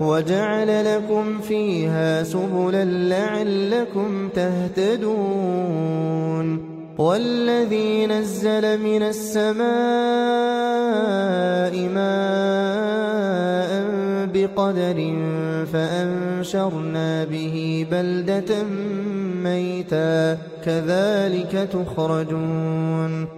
وجعل لكم فيها سبلا لعلكم تهتدون. والذي نزل من السماء ماء بقدر فأنشرنا به بلدة ميتا. كذلك تخرجون.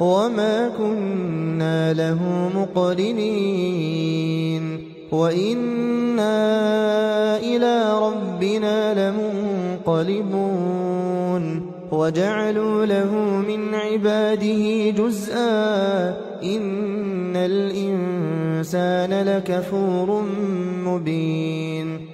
وما كنا له مقرنين وإنا إلى ربنا لمنقلبون وجعلوا له من عباده جزءا إن الإنسان لكفور مبين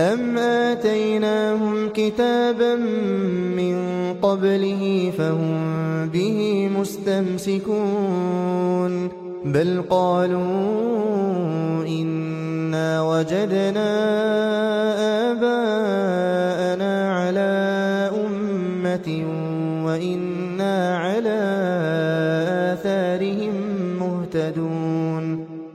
أم آتيناهم كتابا من قبله فهم به مستمسكون بل قالوا إنا وجدنا آباءنا على أمة وإنا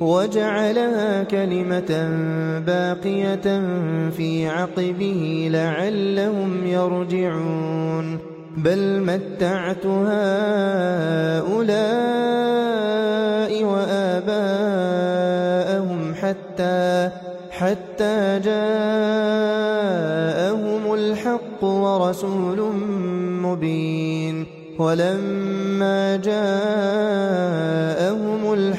وجعلها كلمة باقية في عقبه لعلهم يرجعون. بل متعت هؤلاء وآباءهم حتى حتى جاءهم الحق ورسول مبين. ولما جاءهم